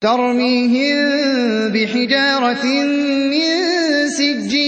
تَرْمِيهِم بِحِجَارَةٍ مِّن سِجِّيلٍ